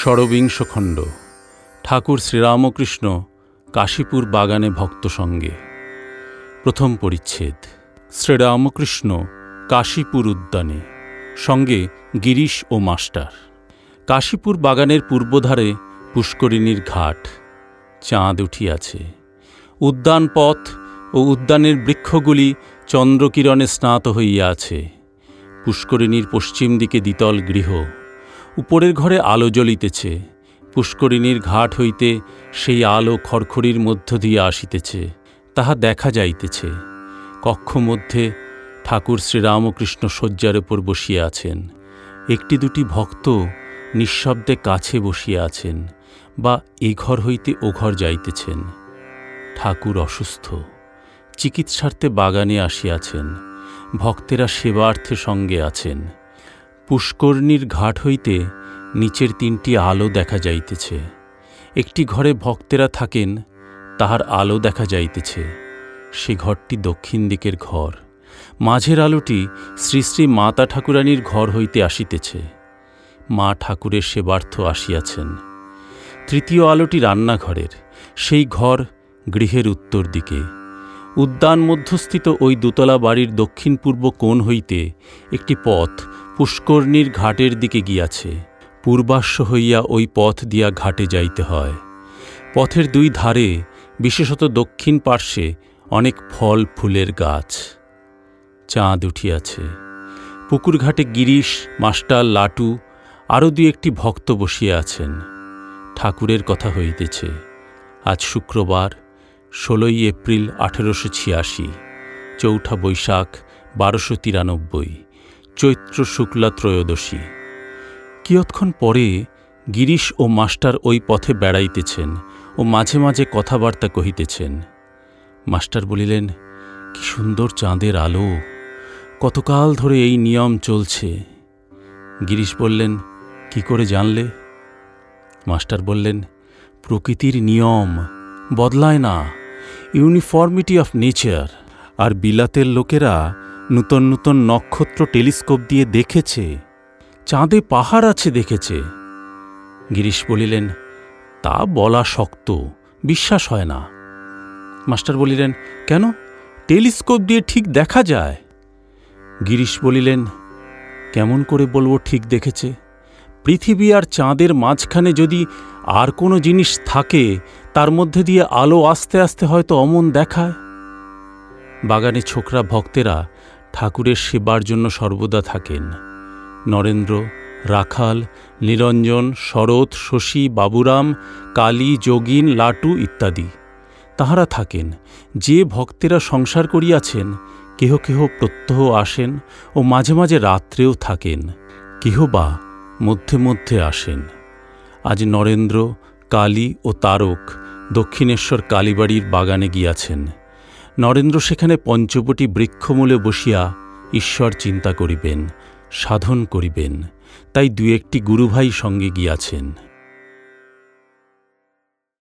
ষড়বিংশ খণ্ড। ঠাকুর শ্রীরামকৃষ্ণ কাশীপুর বাগানে ভক্ত সঙ্গে। প্রথম পরিচ্ছেদ। শ্রীরামকৃষ্ণ কাশীপুর উদ্যানে। সঙ্গে গিরিশ ও মাস্টার। কাশীপুর বাগানের পূর্বধারে পুষ্করিণীর ঘাট। চাঁদ উঠিয়াছে। উদ্যান পথ ও উদ্যানের বৃক্ষগুলি চন্দ্রকিরণে স্নাত হইয়া আছে পুষ্করিণীর পশ্চিম দিকে দ্বিতল গৃহ। উপরের ঘরে আলো জ্বলিতেছে, পুষ্করিণীর ঘাট হইতে সেই আলো খড়খড়ির মধ্য দিয়ে আসিতেছে, তাহা দেখা যাইতেছে। কক্ষ মধ্যে ঠাকুর শ্রীরামকৃষ্ণ শয্যার উপর বসিয়া আছেন। একটি দুটি ভক্ত নিঃশব্দে কাছে বসিয়া আছেন বা এ ঘর হইতে ও ঘর যাইতেছেন। ঠাকুর অসুস্থ, চিকিৎসার্থে বাগানে আসিয়াছেন, ভক্তেরা সেবার্থে সঙ্গে আছেন। পুষ্করণীর ঘাট হইতে নিচের তিনটি আলো দেখা যাইতেছে। একটি ঘরে ভক্তেরা থাকেন, তাহার আলো দেখা যাইতেছে। সে ঘরটি দক্ষিণ দিকের ঘর। মাঝের আলোটি শ্রী শ্রী মাতা ঠাকুরানীর ঘর হইতে আসিতেছে। মা ঠাকুরের সেবার্থ আসিয়াছেন। তৃতীয় আলোটি রান্নাঘরের। সেই ঘর গৃহের উত্তর দিকে। উদ্যান মধ্যস্থিত ওই দোতলা বাড়ির দক্ষিণ পূর্ব কোণ হইতে একটি পথ পুষ্করণীর ঘাটের দিকে গিয়াছে। পূর্বাশ্ব হইয়া ওই পথ দিয়া ঘাটে যাইতে হয়। পথের দুই ধারে, বিশেষত দক্ষিণ পার্শ্বে, অনেক ফল, ফুলের গাছ। চাঁদ উঠিয়াছে। পুকুরঘাটে গিরিশ, মাস্টার, লাটু আরও দুই একটি ভক্ত বসিয়া আছেন। ঠাকুরের কথা হইতেছে, আজ শুক্রবার ষোলোই এপ্রিল আঠেরোশো ছিয়াশি, চৌঠা বৈশাখ বারোশো তিরানব্বই, চৈত্র শুক্লা ত্রয়োদশী। কিয়ৎক্ষণ পরে গিরিশ ও মাস্টার ওই পথে বেড়াইতেছেন ও মাঝে মাঝে কথাবার্তা কহিতেছেন। মাস্টার বলিলেন, কি সুন্দর চাঁদের আলো, কতকাল ধরে এই নিয়ম চলছে। গিরিশ বললেন, কি করে জানলে? মাস্টার বললেন, প্রকৃতির নিয়ম বদলায় না। Uniformity of nature. আর বিলাতের লোকেরা নূতন নূতন নক্ষত্র টেলিস্কোপ দিয়ে দেখেছে। চাঁদে পাহাড় আছে দেখেছে। গিরিশ বলিলেন, তা বলা শক্ত, বিশ্বাস হয় না। মাস্টার বলিলেন, কেন? টেলিস্কোপ দিয়ে ঠিক দেখা যায়। গিরিশ বলিলেন, কেমন করে বলব ঠিক দেখেছে? পৃথিবী আর চাঁদের মাঝখানে যদি আর কোনো জিনিস থাকে, তার মধ্যে দিয়ে আলো আস্তে আস্তে হয়তো অমন দেখায়? বাগানে ছোকরা ভক্তেরা ঠাকুরের সেবার জন্য সর্বদা থাকেন। নরেন্দ্র, রাখাল, নিরঞ্জন, শরৎ, শশী, বাবুরাম, কালী, যোগিন, লাটু ইত্যাদি। তাহারা থাকেন, যে ভক্তেরা সংসার করিয়াছেন, কেহ কেহ প্রত্যহ আসেন ও মাঝে মাঝে রাত্রেও থাকেন, কেহ বা মধ্যে মধ্যে আসেন। আজ নরেন্দ্র, কালী ও তারক দক্ষিণেশ্বর কালীবাড়ির বাগানে গিয়াছেন। নরেন্দ্র সেখানে পঞ্চবটি বৃক্ষমূলে বসিয়া ঈশ্বর চিন্তা করিবেন, সাধন করিবেন। তাই দু একটি গুরুভাই সঙ্গে গিয়াছেন।